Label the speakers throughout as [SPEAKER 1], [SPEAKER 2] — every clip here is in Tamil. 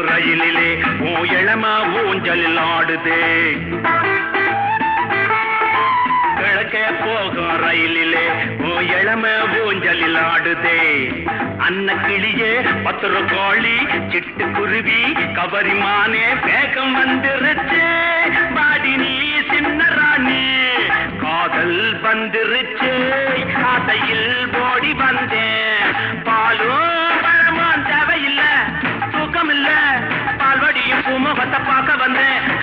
[SPEAKER 1] ரயிலிலே ஓ இளமா ஊஞ்சலில் ஆடுதே. கிழக்க போகும் ரயிலிலே ஓ இளம ஊஞ்சலில் ஆடுதே. அன்ன கிளியே பத்திர கோழி சிட்டு குருவி கபரிமானே வேகம் வந்துருச்சு. பாடி நீ சின்ன ராணி காதல் வந்துருச்சு. காதையில் ஓடி வந்தேன். பாலும் பத்த பார்க்க வந்தேன்.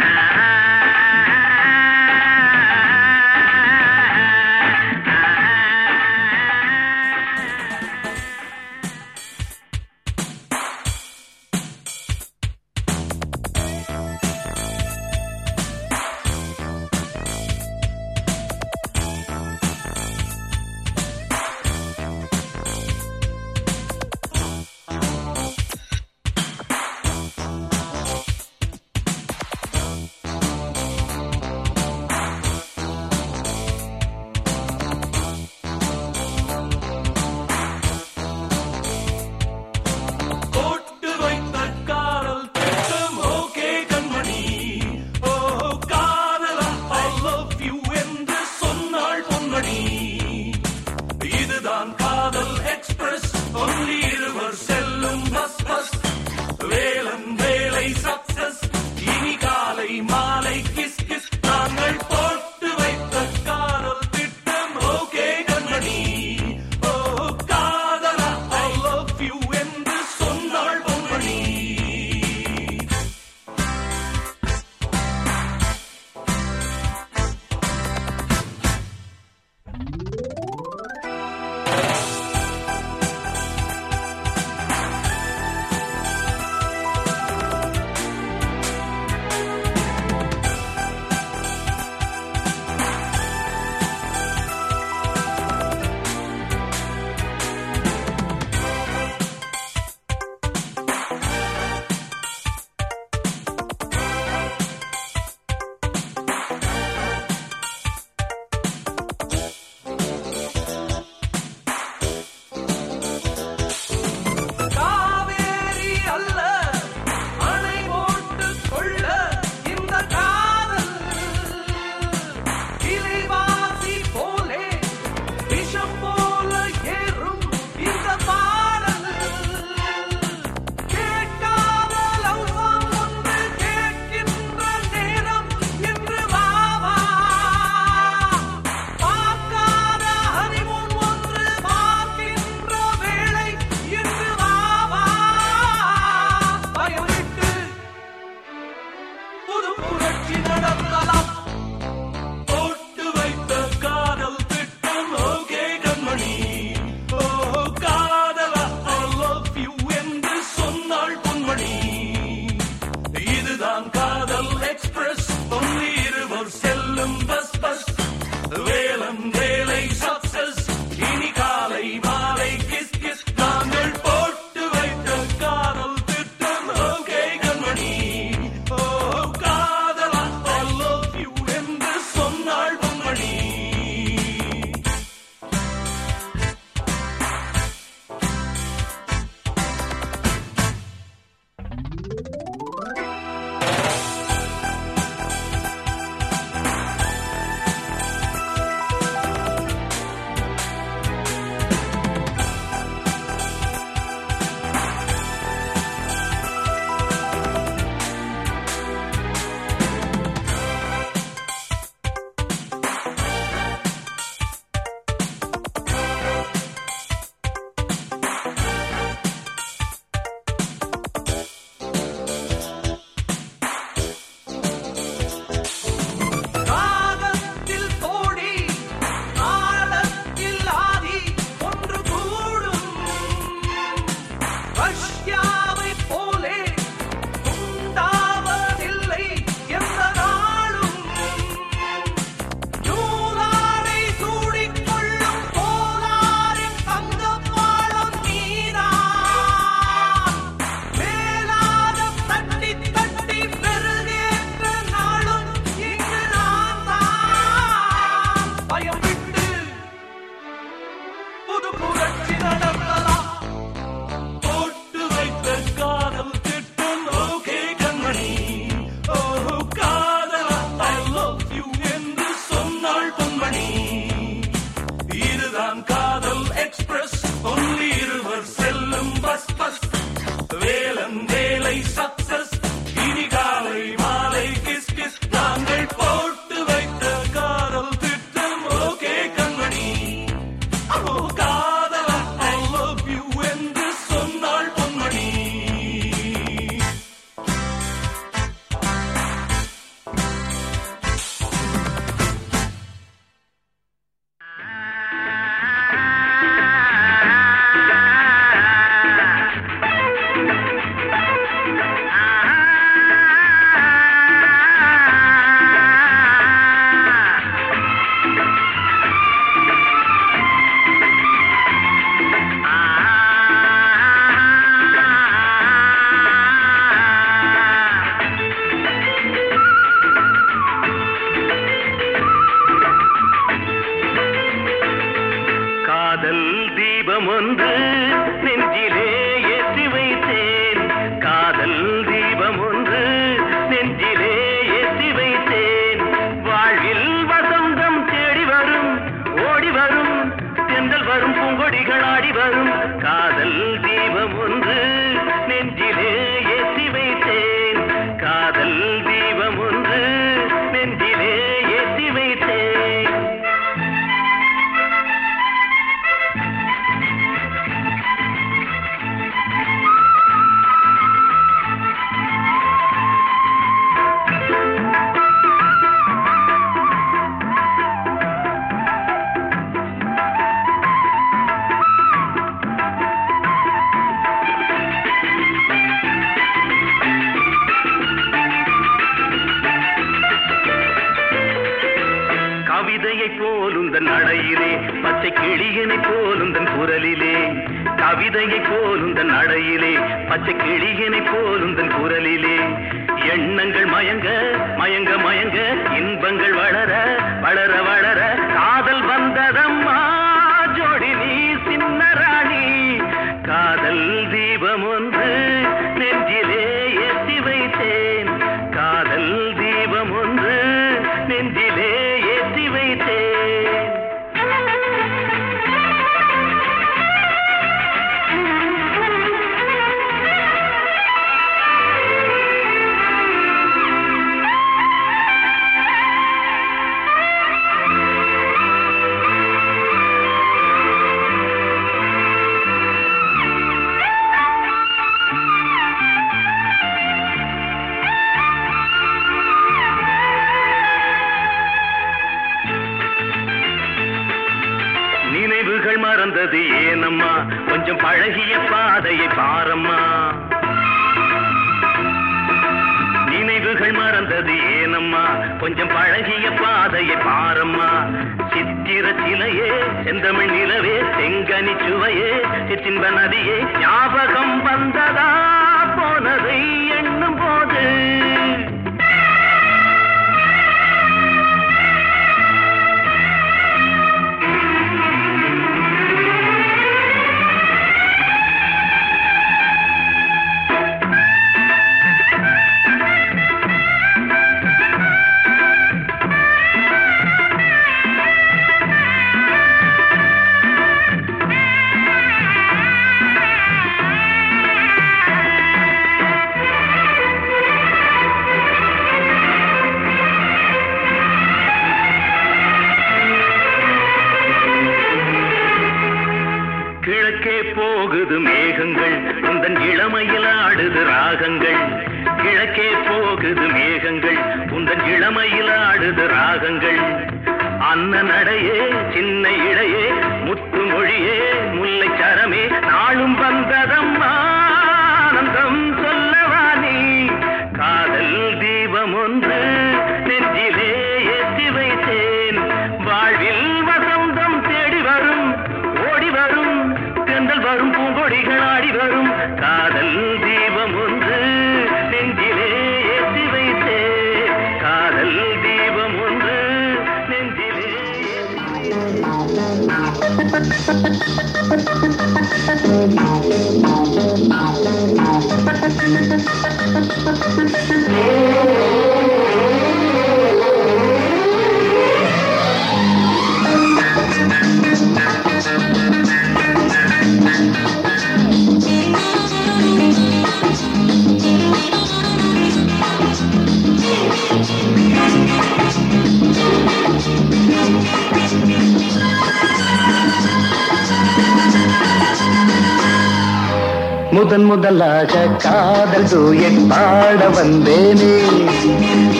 [SPEAKER 2] முதன் முதலாக காதல் டூயட் பாட வந்தேனே.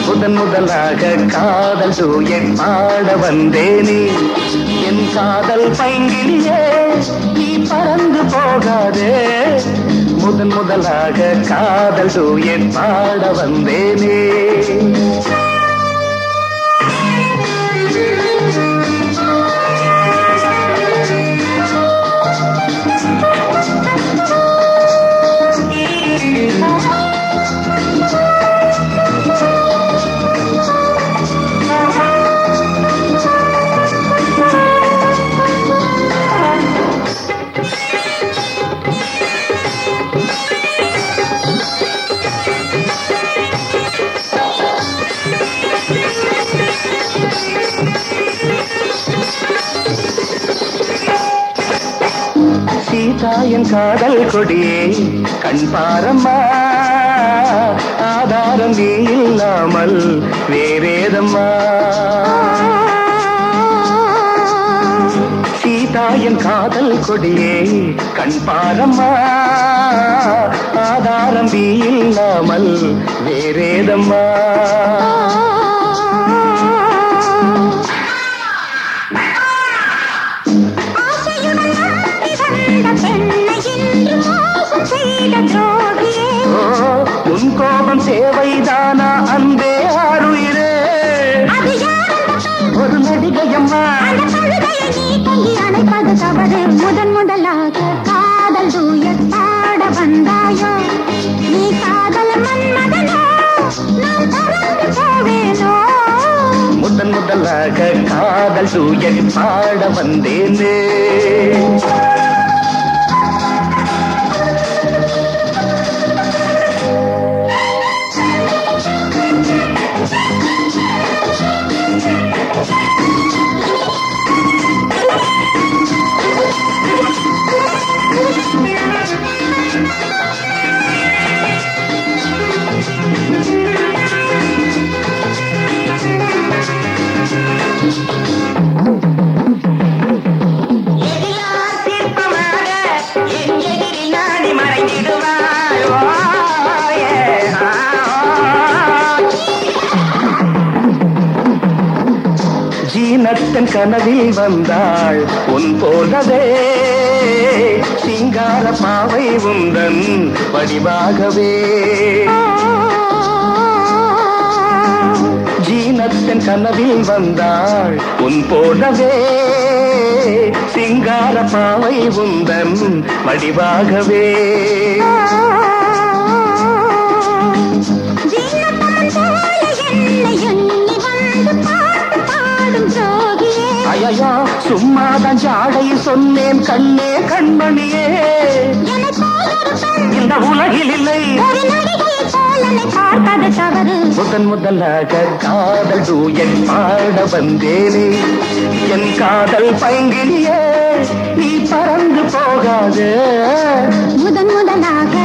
[SPEAKER 2] முதன் முதலாக காதல் டூயட் பாட வந்தேனே. என் காதல் பைங்கிலியே நீ பறந்து போகாதே. முதன் முதலாக காதல் டூயட் பாட வந்தேனே. சீதாயன் காதல் கொடியே கண் பாரம்மா ஆதாரம் நீ இல்லாமல் வேறேதம்மா. சீதாயன் காதல் கொடியே கண் பாரம்மா ஆதாரம் நீ இல்லாமல் வேறேதம்மா. கோபம் தேவைதானா அன்பே ஆறுயிரே? ஒரு நடிகையம்மா.
[SPEAKER 3] அணைப்பது தவறு. முதன் முதலாக காதல் தூயத் பாட வந்தாயோ? நீ காதல் மன்மதனோ? நான் போவேனோ?
[SPEAKER 2] முதன் முதலாக காதல் தூயல் பாட வந்தேனே.
[SPEAKER 4] என்
[SPEAKER 2] கனவில் வந்தாள். உன் போலவே சிங்கார பாவை உந்தன் வடிவாகவே. ஜீனத்தன் கனவில் வந்தாள். உன் போலவே சிங்கார பாவை உந்தன் வடிவாகவே. சும்மாதான் ஜாடை சொன்னேன் கண்ணே கண்மணியே. இந்த உலகில் இல்லை.
[SPEAKER 3] ஒரு தவறு
[SPEAKER 2] முதன் முதலாக காதல் தூயன் பாட வந்தேனே. என் காதல் பைங்கிலியே நீ பறந்து போகாது.
[SPEAKER 3] முதன் முதலாக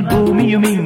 [SPEAKER 5] பூமியும் இங்கில்லை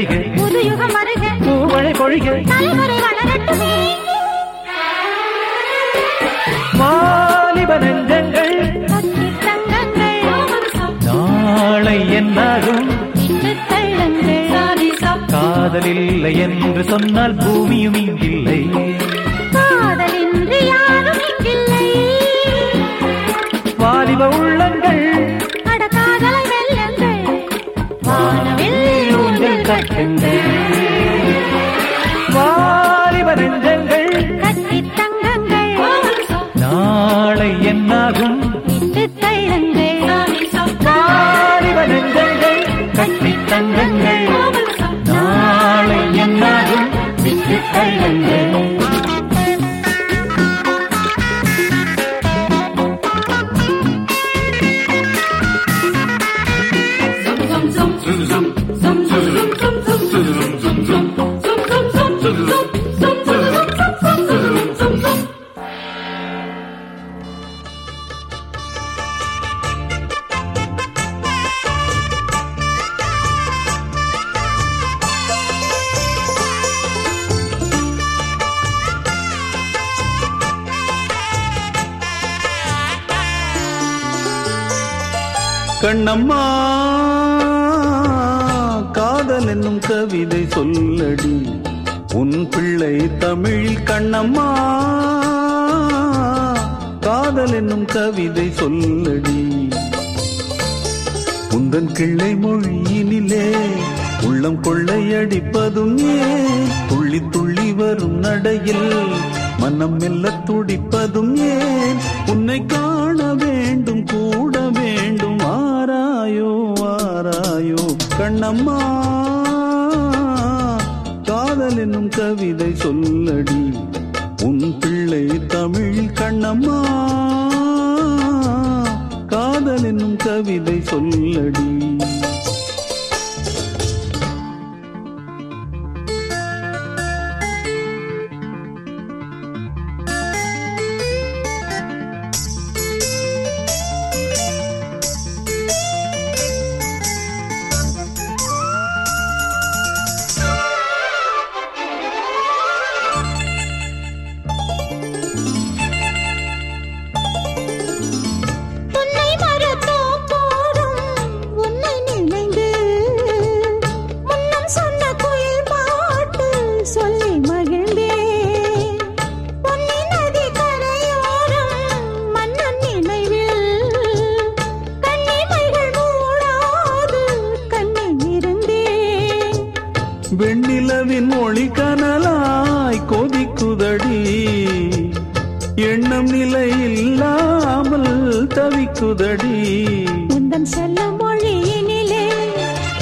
[SPEAKER 6] பழையது அழிக
[SPEAKER 3] புது யுகம் வருக
[SPEAKER 6] பூமழை பொழிக
[SPEAKER 3] தலைமுறை வளரட்டுமே.
[SPEAKER 6] வாலிப நெஞ்சங்கள். நாளை என்னாகும்? காதல் இல்லை என்று சொன்னால் பூமியும் இங்கில்லை. வாலிப உள்ளங்கள் வாலிப நெஞ்சங்கள்
[SPEAKER 3] தங்கங்கள்
[SPEAKER 6] நாளை என்னாகும் வாலிப நெஞ்சங்கள் கட்டி தங்கங்கள் நாளை என்னாகும் விட்டு தள்ளுங்கள்
[SPEAKER 7] தவிக்குதடி
[SPEAKER 3] உந்தன் செல்ல மொழியினிலே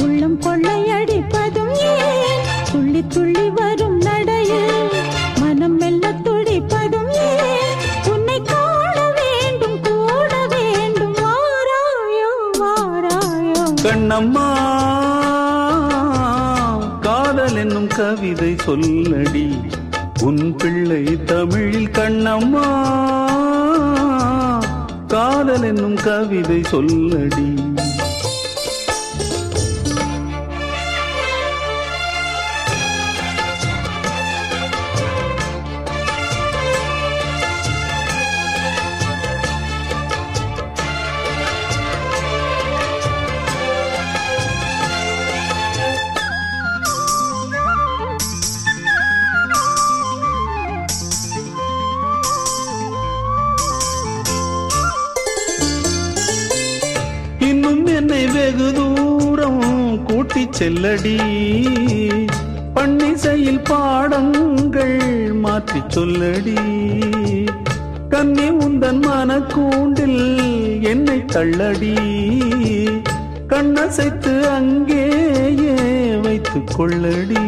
[SPEAKER 3] உள்ளம் கொள்ளையடிப்பதும் ஏன்? துள்ளி துள்ளி வரும் நடையில் மனம் மெல்ல துடிப்பதும் ஏன்? உன்னை காண வேண்டும் கூட வேண்டும் வாராயோ வாராயோ
[SPEAKER 7] கண்ணம்மா காதல் என்னும் கவிதை சொல்லடி. உன் பிள்ளை தமிழில் கண்ணம்மா. காதல் என்னும் கவிதை சொல்லடி.
[SPEAKER 3] சொல்லடி. பண்ணிசையில் பாடங்கள் மாற்றி சொல்லடி. கண்ணி உந்தன் மனக்கூண்டில் என்னை தள்ளடி. கண்ணசைத்து அங்கேயே வைத்து கொள்ளடி.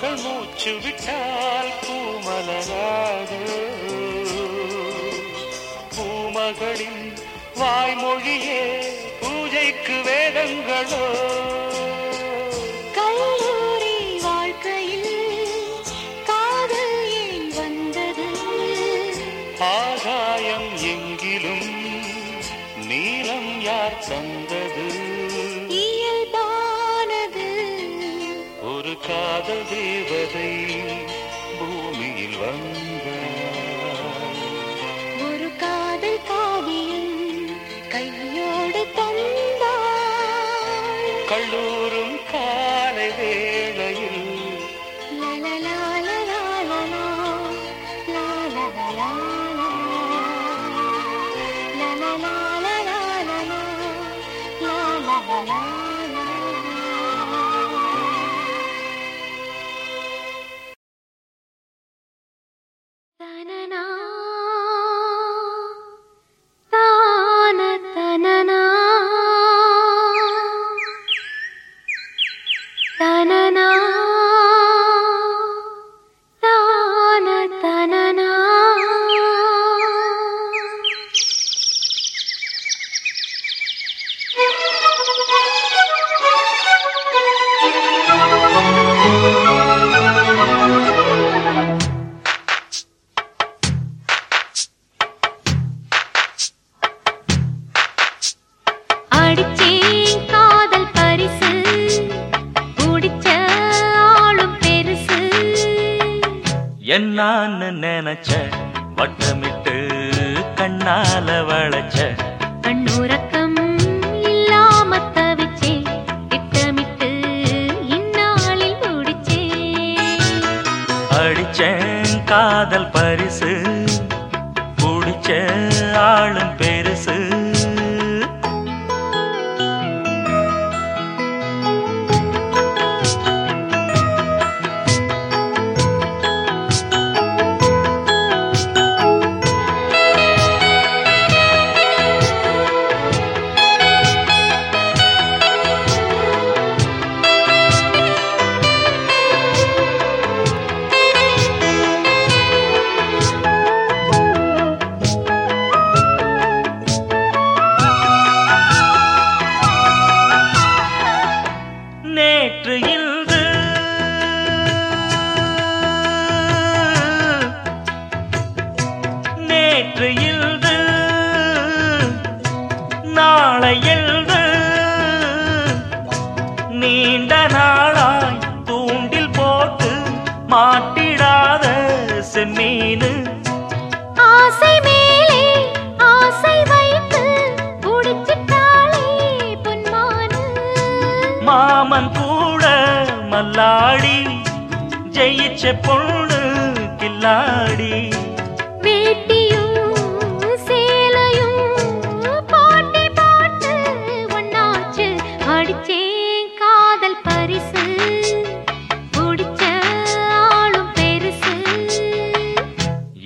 [SPEAKER 8] பொன்மகள் மூச்சு விட்டால் பூமலராது. பூமகளின் வாய்மொழியே பூஜைக்கு வேதங்களோ தேவதை மாமன் கூட மல்லாடி ஜெயிச்ச பொண்ணு கில்லாடி.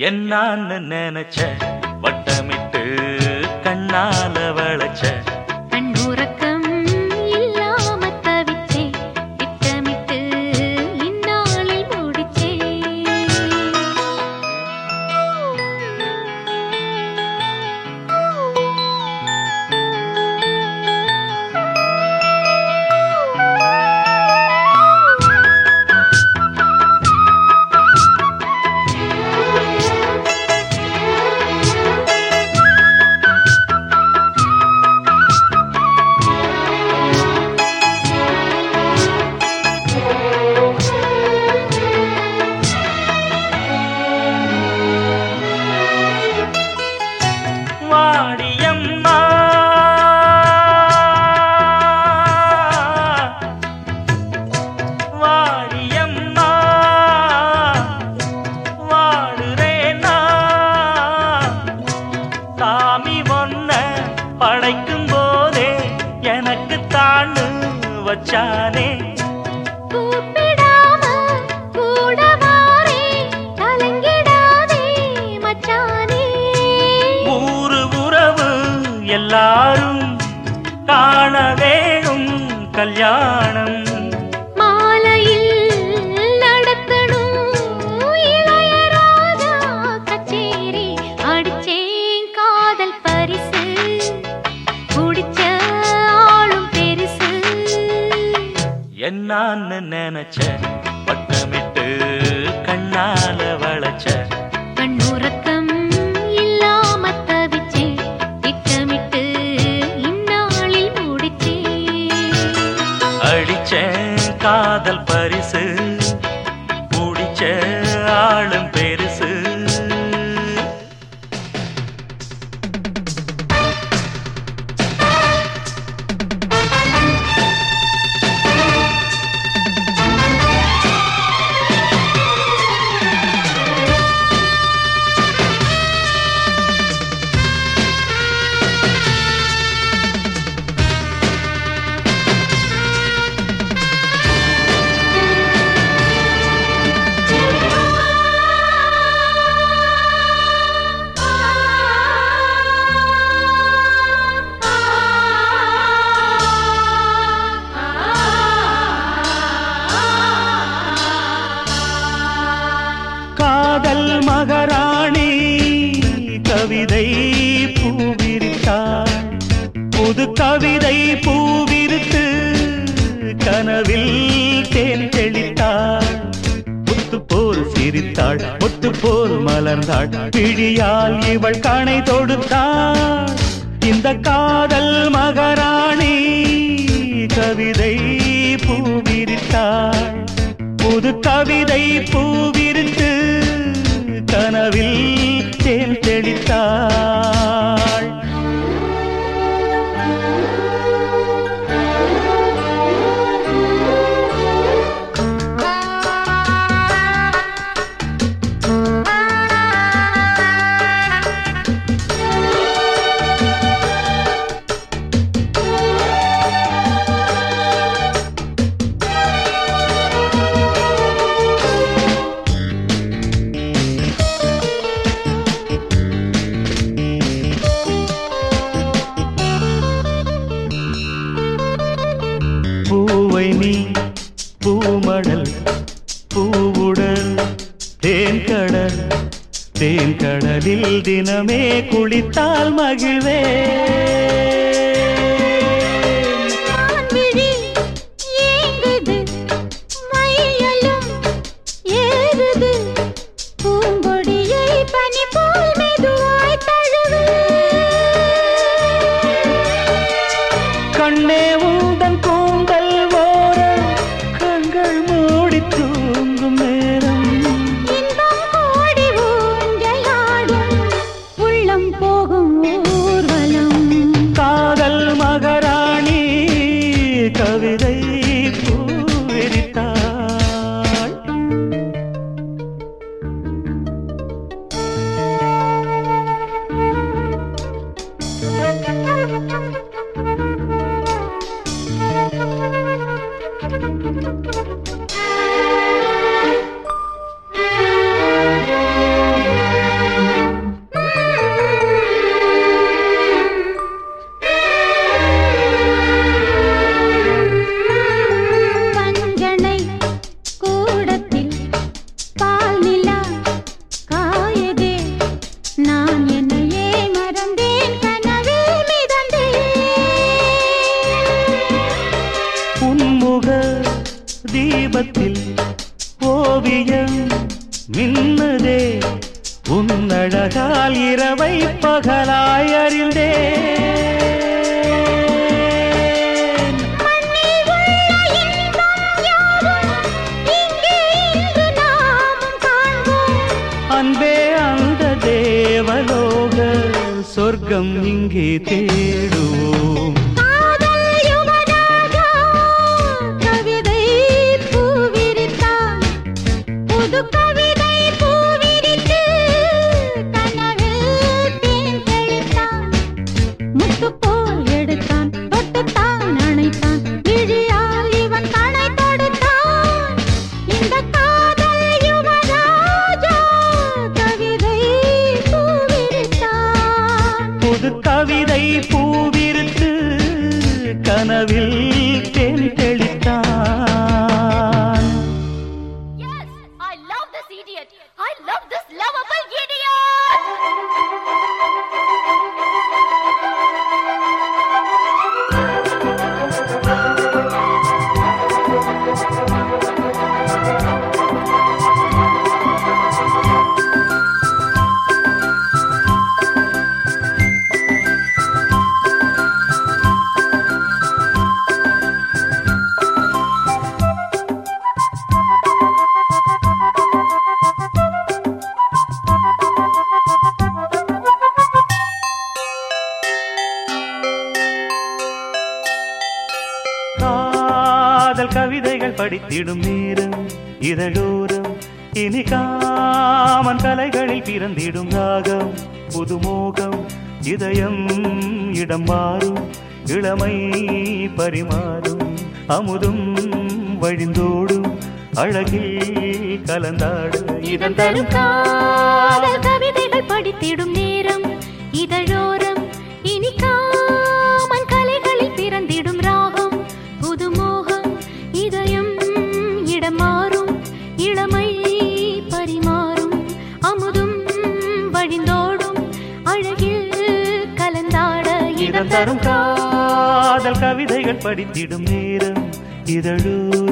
[SPEAKER 8] என்னான்னு நினைச்ச வட்டமிட்டு கண்ணால வளைச்ச
[SPEAKER 9] மலர்ந்தாள் பிழியால் இவள் கணை தொடுத்தாள். இந்த காதல் மகாராணி கவிதை பூவிரித்தாள் புது கவிதை பூவிரித்து கனவில் தேன் தெளித்தாள். தினமே குளித்தால் மகிழ்வே. காத்திடும் நேரம் இதழோரம் இனி காமன் கலைகளில் பிறந்திடும் ராகம் புதுமோகம் இதயம் இடம் மாறும் இளமை பரிமாறும் அமுதும் வழிந்தோடும் அழகில் கலந்தாடும் இதன் தரும்
[SPEAKER 8] கவிதைகள் படித்திடும் நேரம் இதழோரம்
[SPEAKER 9] தரும் காதல் கவிதைகள் படித்திடும் நேரம்
[SPEAKER 8] இதழூ.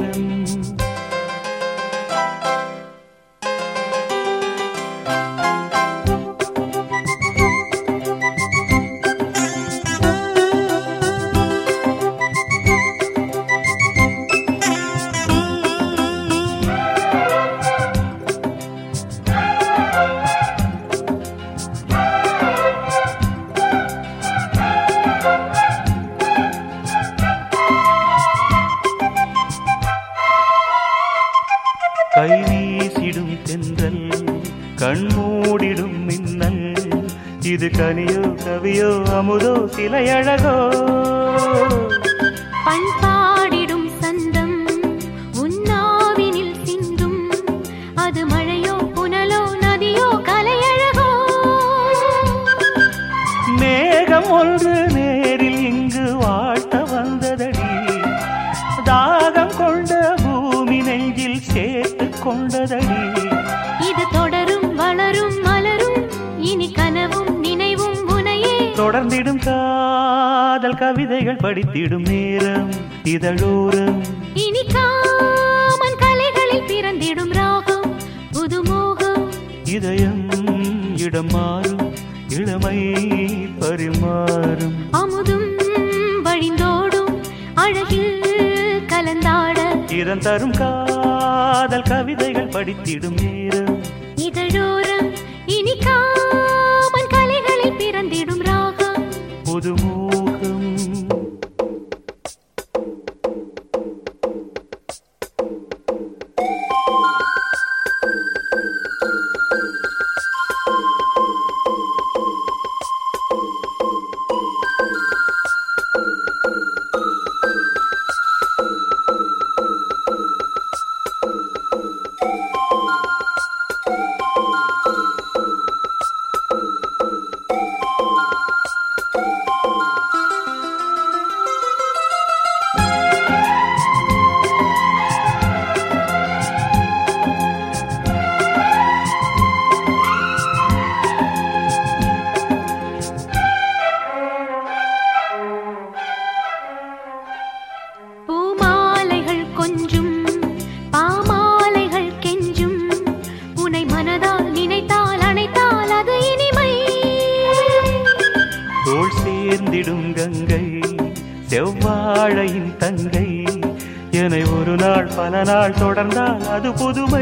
[SPEAKER 8] அது
[SPEAKER 9] புதுமை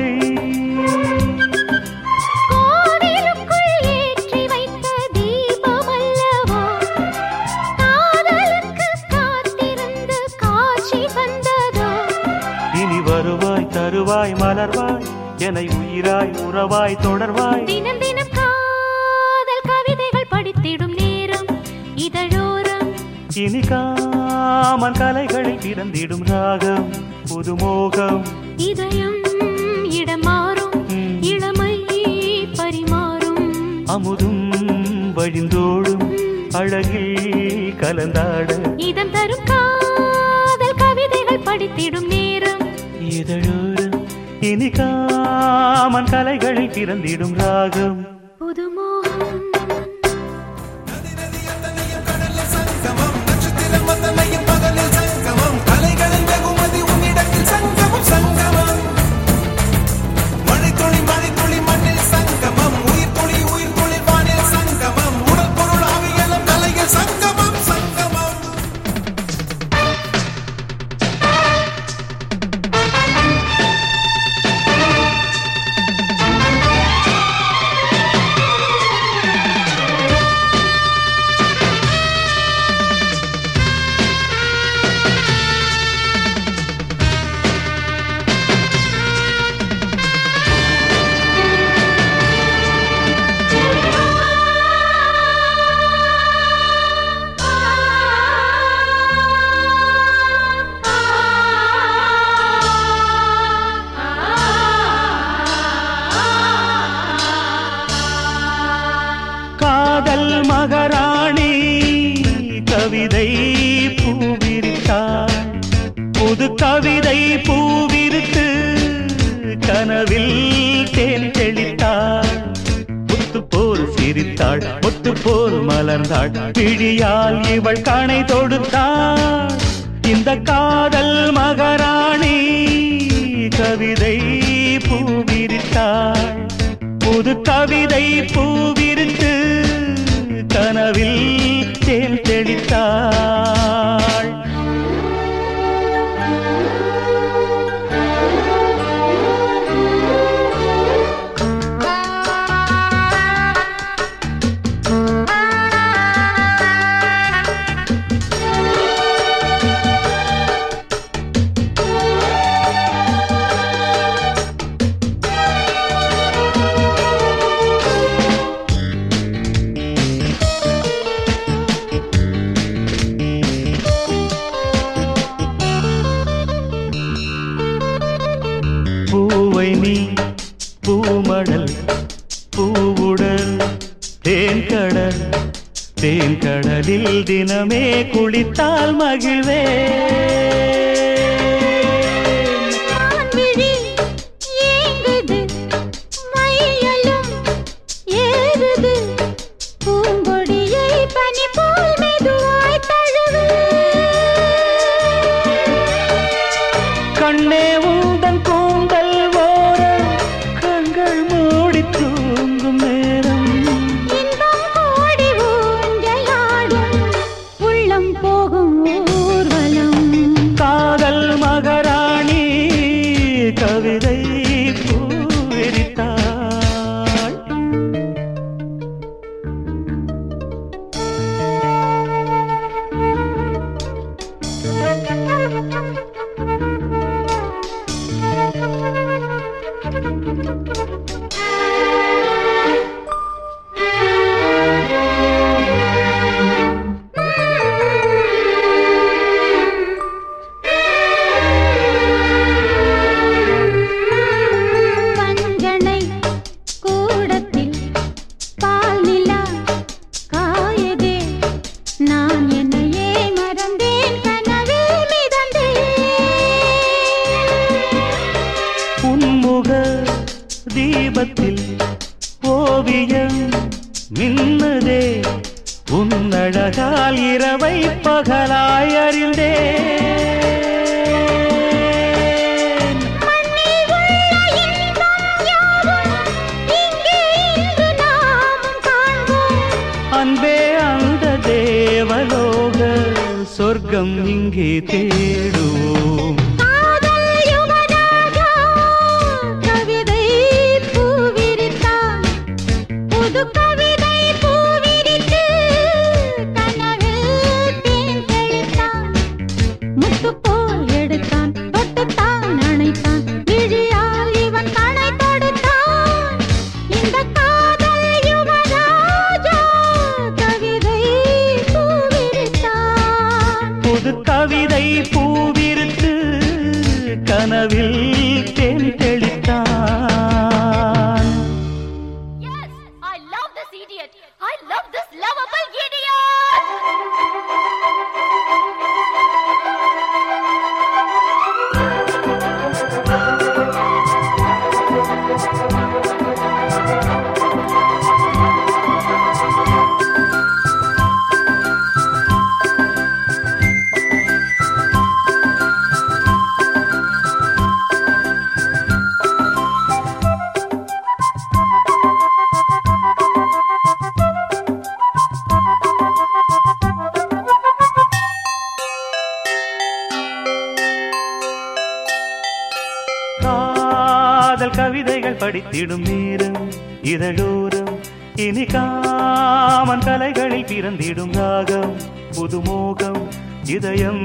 [SPEAKER 3] திடும் நேரம் இதழோரம்.
[SPEAKER 9] இனி காமன் தலைகளில் பிறந்திடும் ராகம் புதுமோகம்
[SPEAKER 3] இதயம்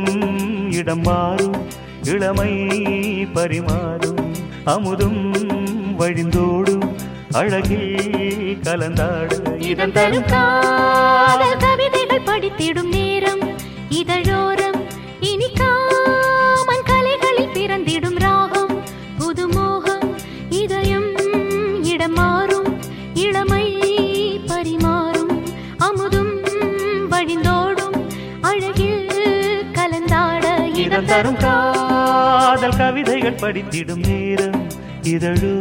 [SPEAKER 3] இடம் மாறும் இளமை பரிமாறும்
[SPEAKER 9] அமுதும் வழிந்தோடும் அழகில் கலந்தாடு இதன் தரும்
[SPEAKER 8] கவிதைகள் படித்திடும் நேரம் இதழோரம்
[SPEAKER 9] தரும் காதல் கவிதைகள் படித்திடும் நேரம் இதழோ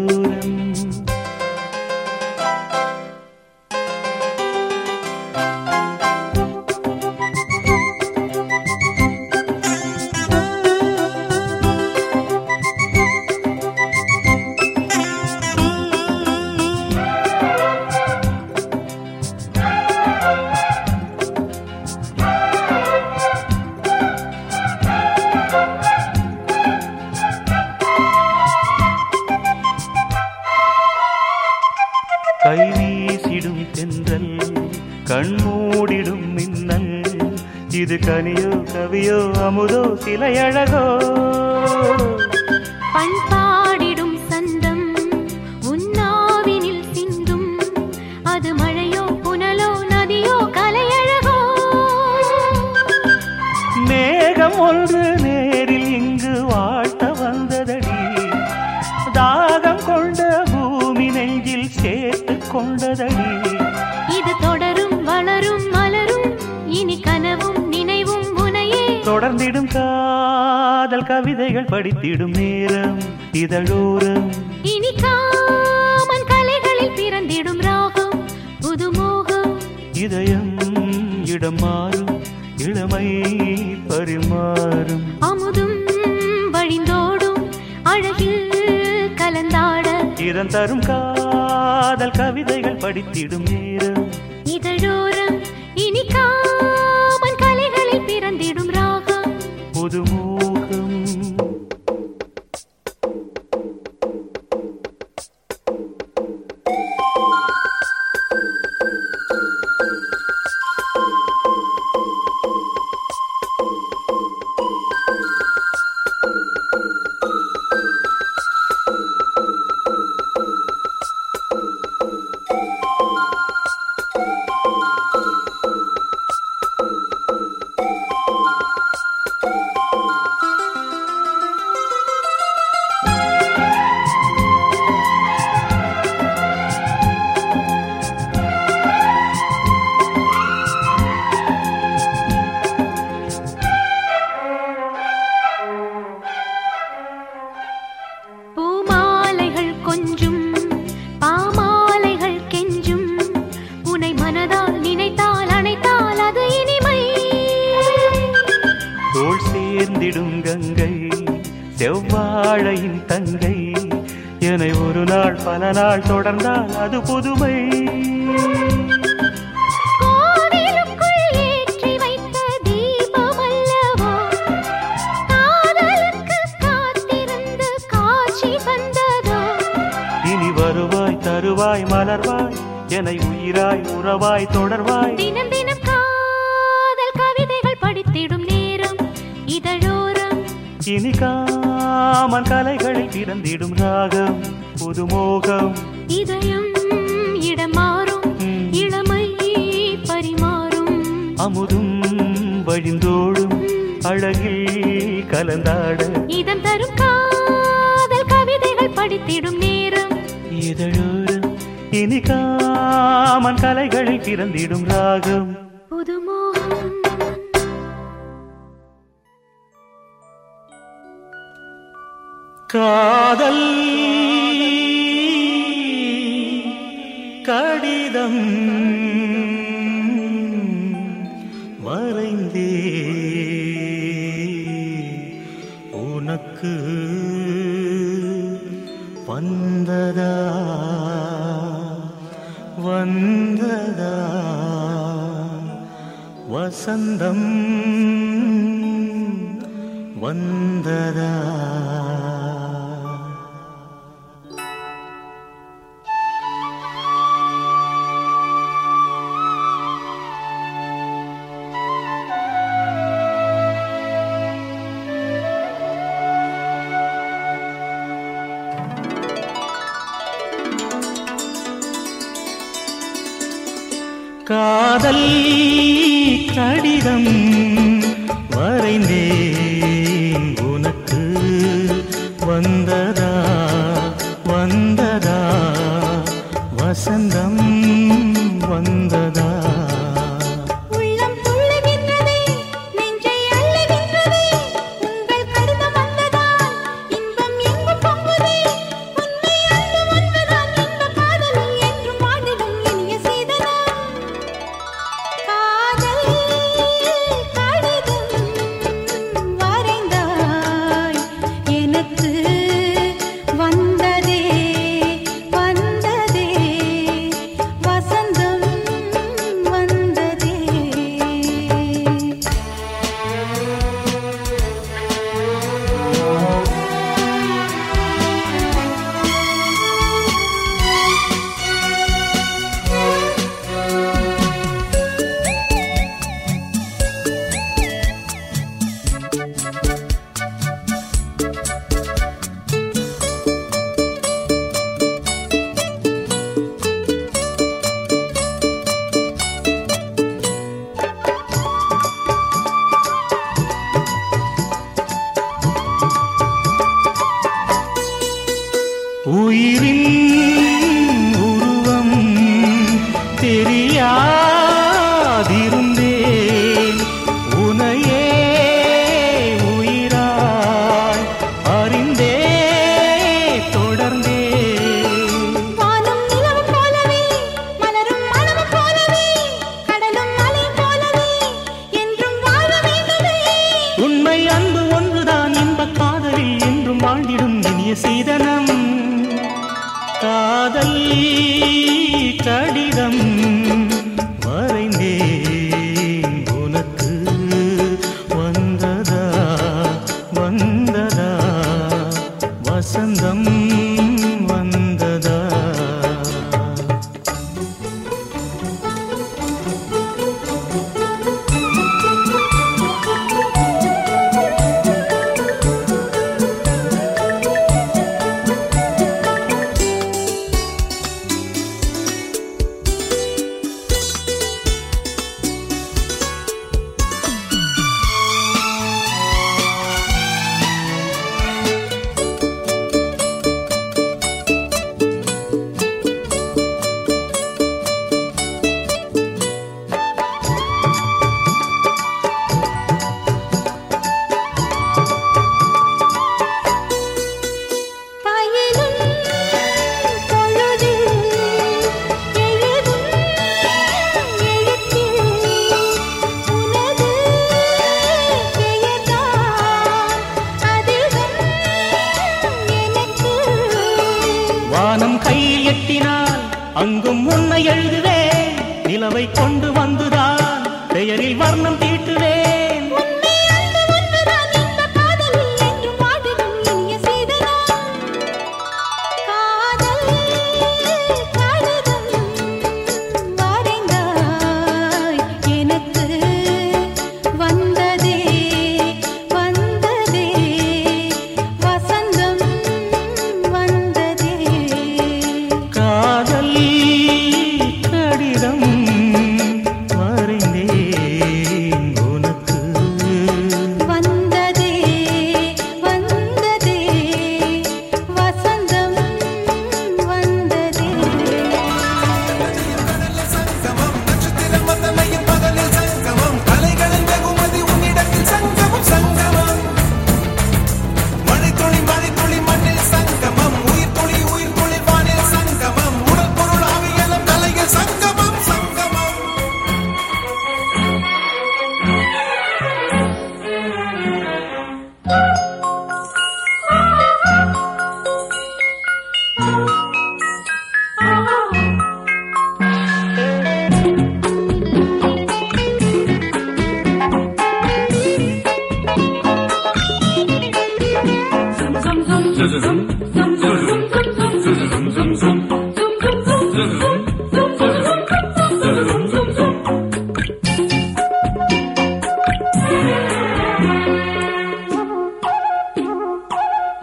[SPEAKER 9] பல நாள் தொடர்ந்தால் அது புதுமை? இனி வருவாய் தருவாய் மலர்வாய் என்னை உயிராய் உறவாய் தொடர்வாய்.
[SPEAKER 3] தினம் தினம் காதல் கவிதைகள் படித்திடும் நேரம் இதழோரம்.
[SPEAKER 9] இனி காமன் கலைகளை திறந்திடும் ராகம். புதுமோகம்
[SPEAKER 3] இதயம் இடமாறும் இளமை பரிமாறும்.
[SPEAKER 9] அமுதும் வழிந்தோடும் அழகில் கலந்தாட.
[SPEAKER 3] இதம் தரும் காதல் கவிதைகள் படித்திடும் நேரம்.
[SPEAKER 9] இதழோரம் இனி காமன் கலைகளில் பிறந்திடும் ராகம்.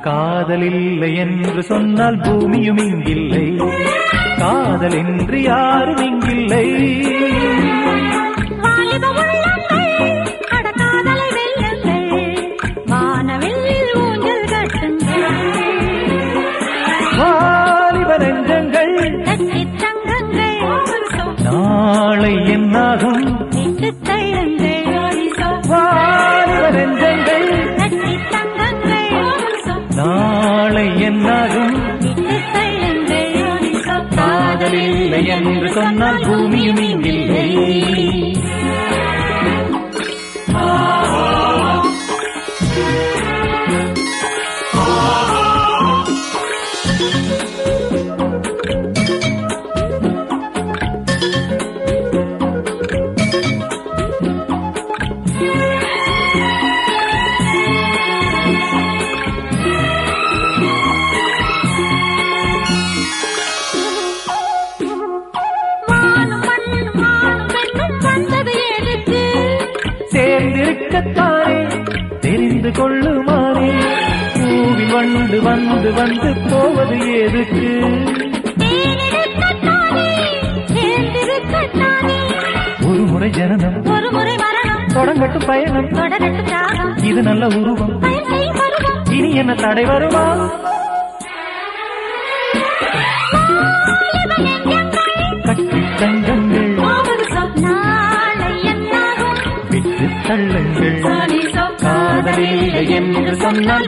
[SPEAKER 5] காதலில்லை என்று சொன்னால் பூமியும் இங்கில்லை. காதலின்றி யாரும்
[SPEAKER 3] துணை வருமா கட்டங்கள் தள்ளுங்கள்
[SPEAKER 5] காதலில் என்று சொன்னால்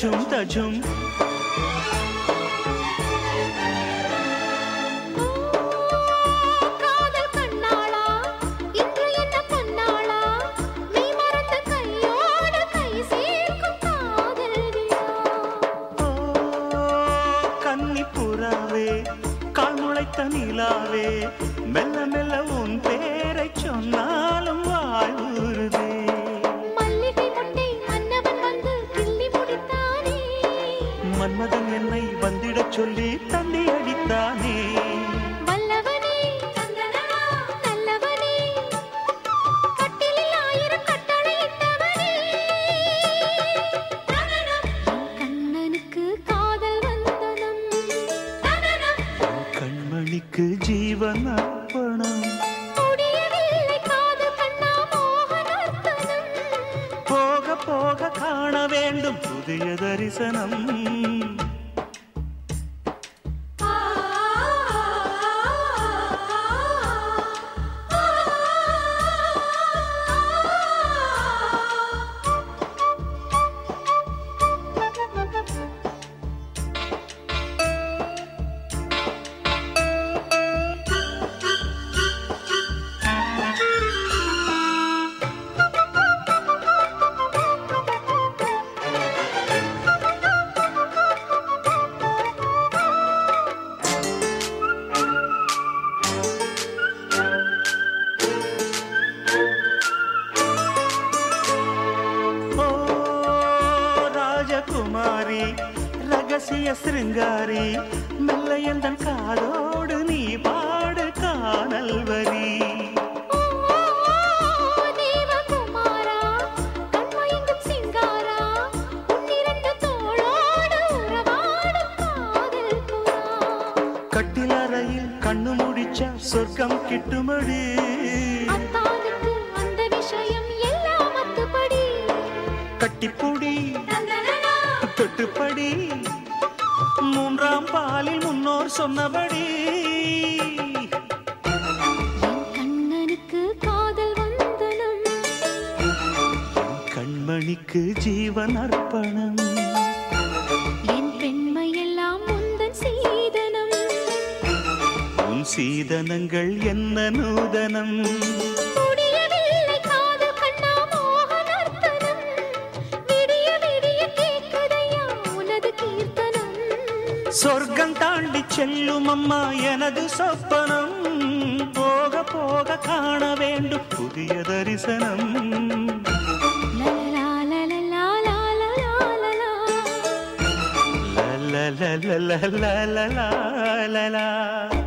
[SPEAKER 3] 穷的
[SPEAKER 5] 穷 என்ன
[SPEAKER 8] நூதனம் சொர்க்கம் தாண்டி செல்லும் அம்மா எனது சொப்பனம் போக போக காண வேண்டும் புதிய தரிசனம்
[SPEAKER 6] la la
[SPEAKER 8] la la la la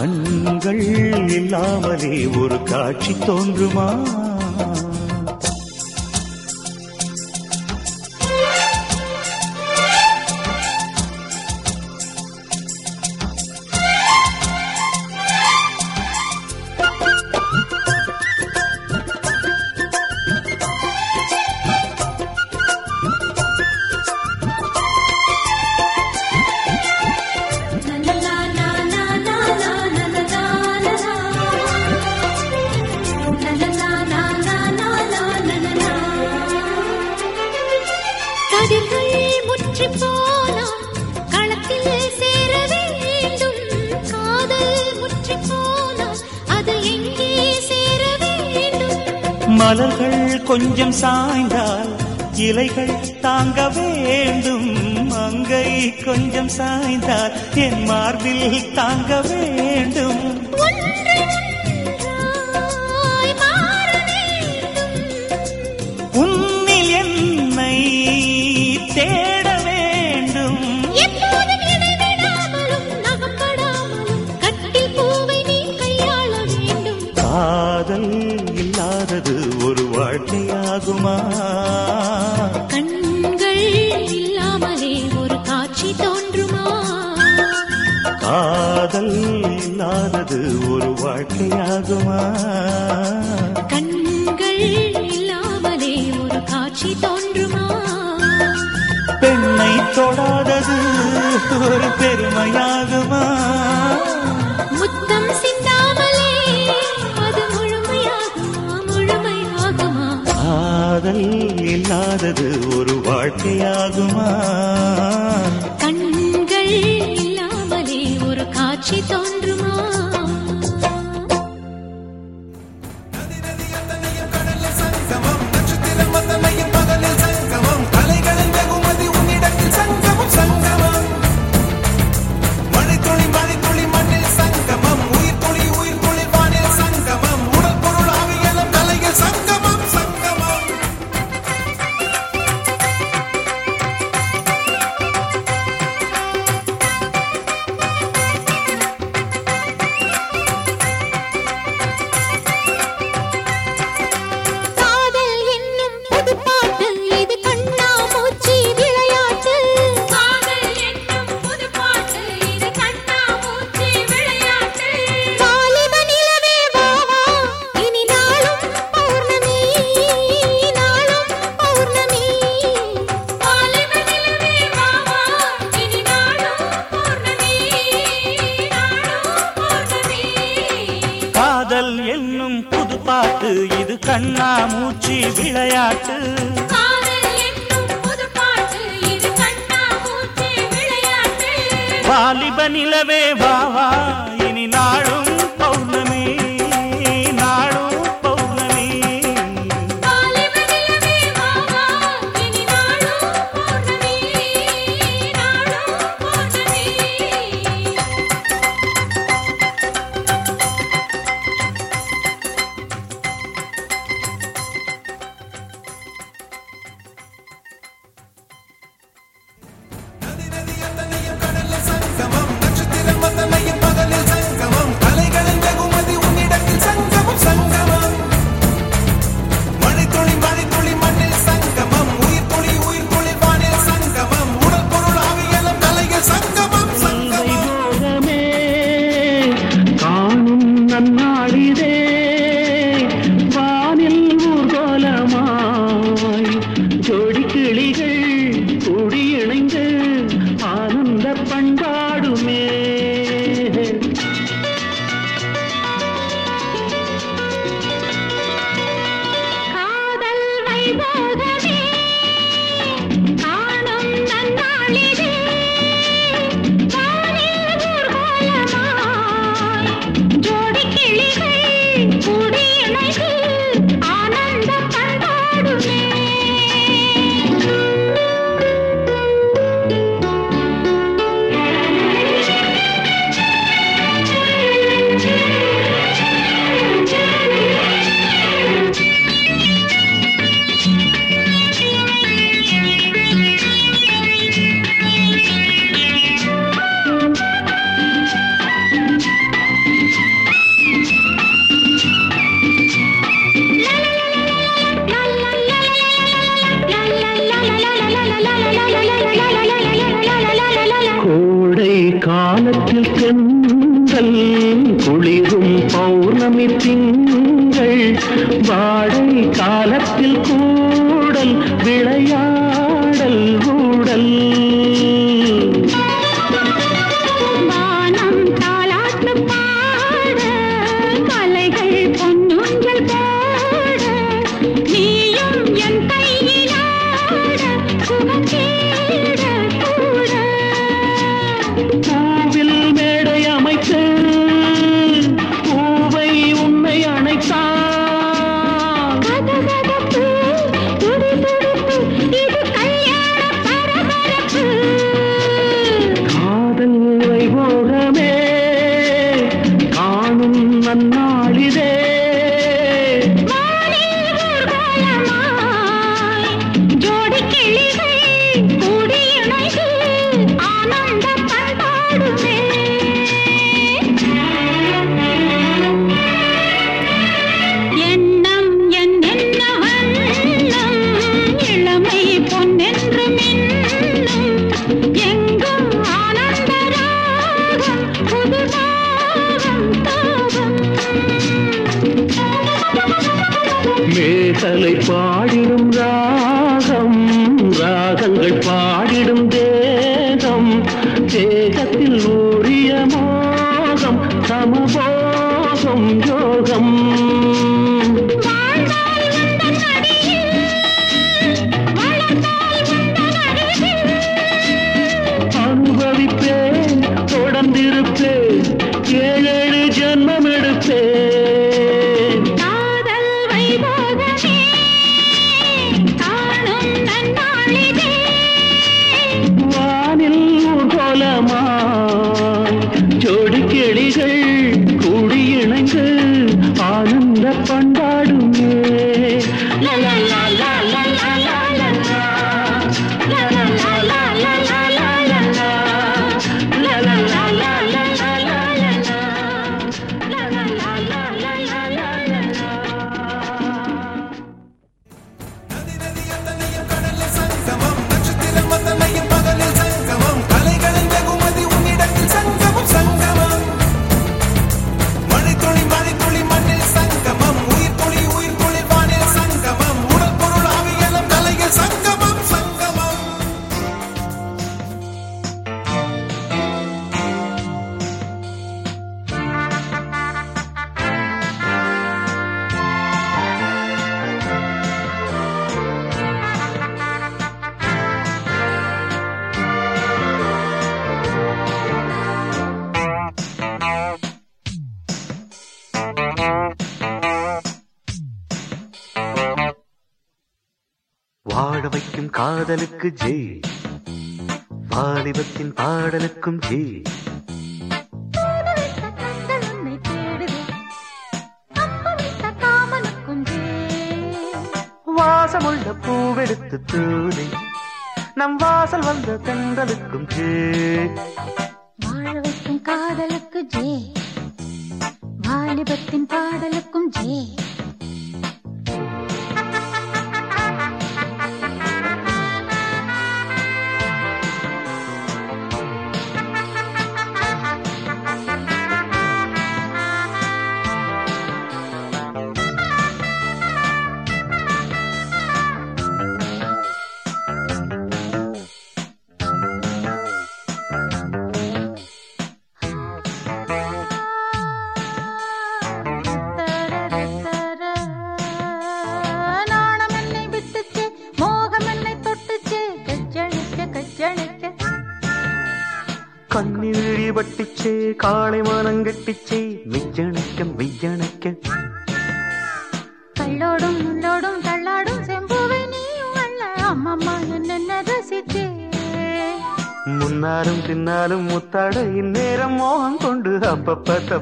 [SPEAKER 3] கண்கள் இல்லாமலே
[SPEAKER 9] ஒரு
[SPEAKER 8] காட்சி தோன்றுமா?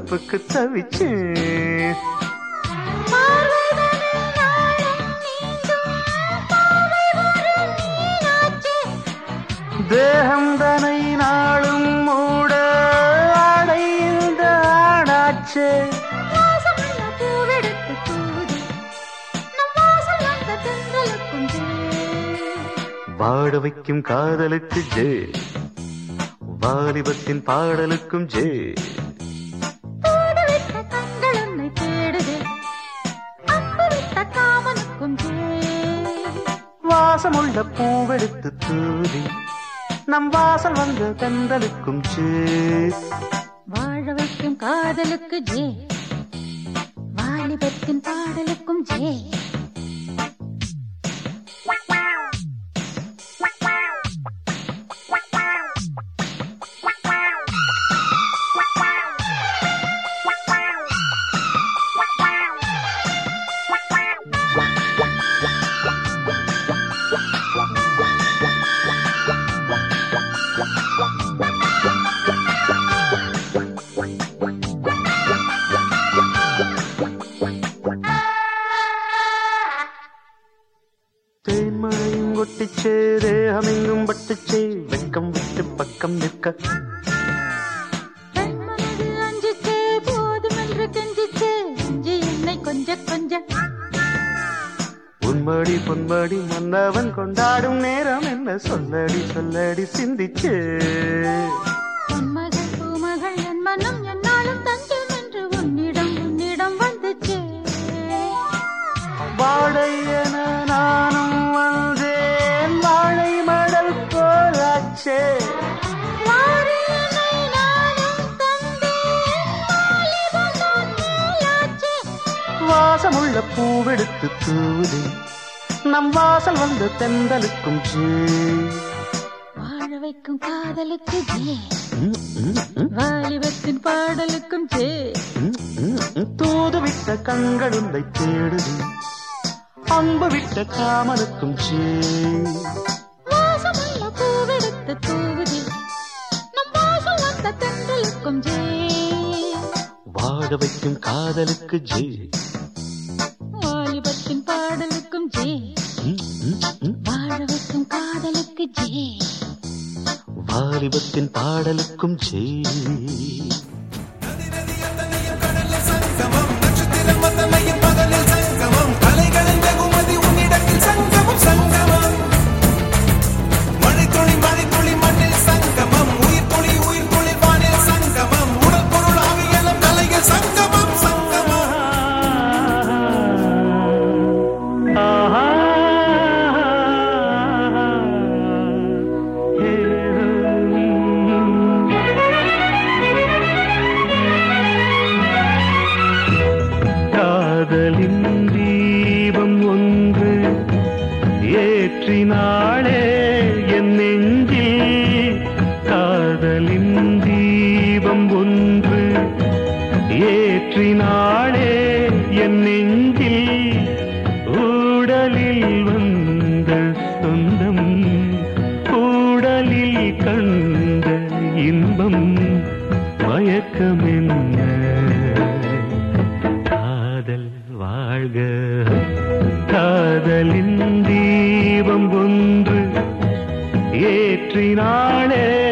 [SPEAKER 9] தவிப்புக்கு தவிச்சு. தேகம்
[SPEAKER 3] தனை நாளும் மூட அடைந்த ஆடாச்சே வாட வைக்கும் காதலுக்கு ஜே. வாலிபத்தின் பாடலுக்கும் ஜே.
[SPEAKER 10] ஒன்று.
[SPEAKER 3] வாசமுள்ள பூவெடுத்து தூவி நம் வாசல் வந்து தெந்தலுக்கும்
[SPEAKER 10] வாழ வைக்கும் காதலுக்கு ஜே வாலிபத்தின் பாடலுக்கும் ஜே.
[SPEAKER 11] ஏற்றினாளே.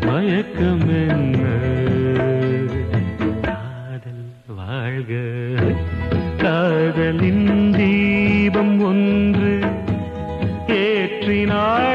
[SPEAKER 5] மயக்கம் என்ன காதல் வாழ்க. காதலின் தீபம் ஒன்று ஏற்றினாளே.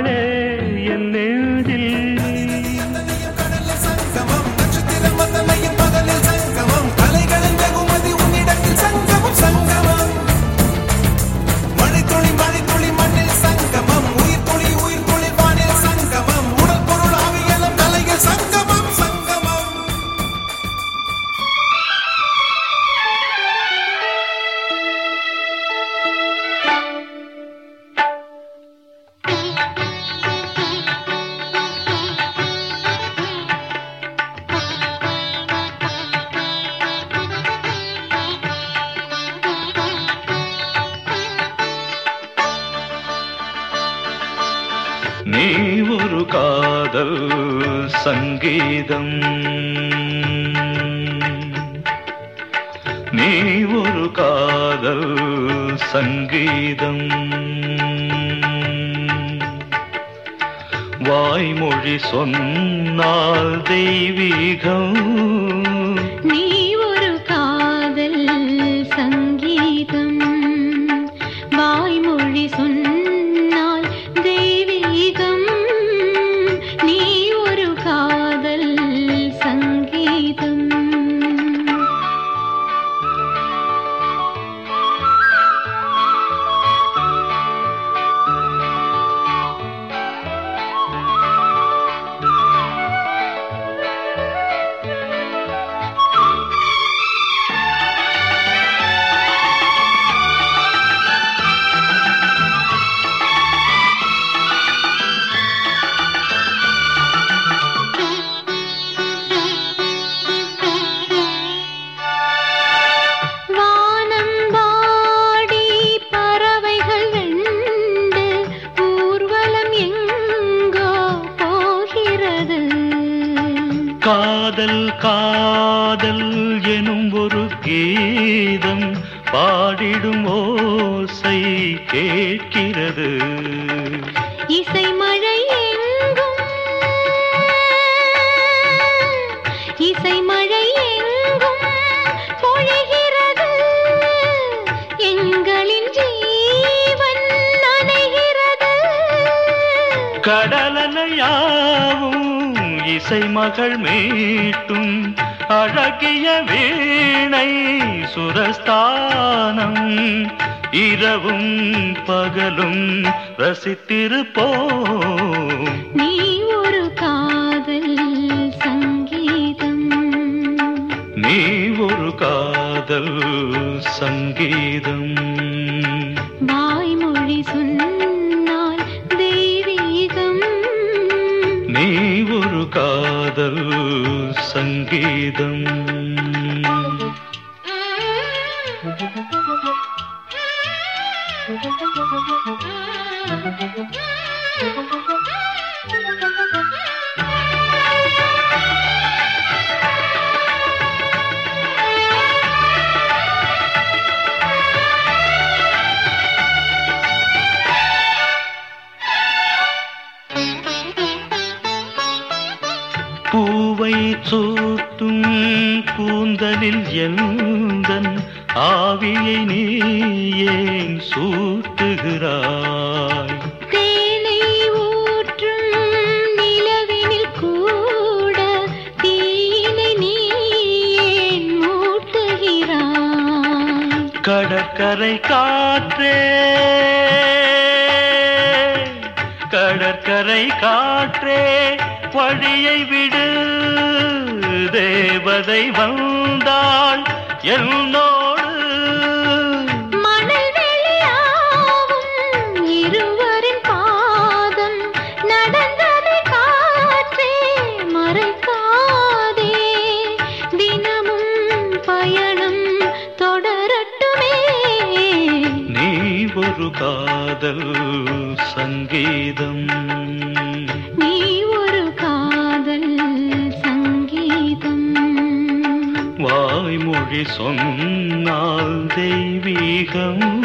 [SPEAKER 5] நாளும் ரசித்திருப்போ பூவை
[SPEAKER 8] சூட்டும் கூந்தலில் எந்தன் ஆவியை நீ ஏன் சூ தருகிறாய்
[SPEAKER 3] தேனை ஊற்றும் நிலவினில் கூட தீனை நீன் மூட்டுகிறாய்?
[SPEAKER 8] கடற்கரை காற்றே கடற்கரை காற்றே வழியை விடு. தேவதை வந்தாள் என்னோ சொன்னால் தெய்வீகம்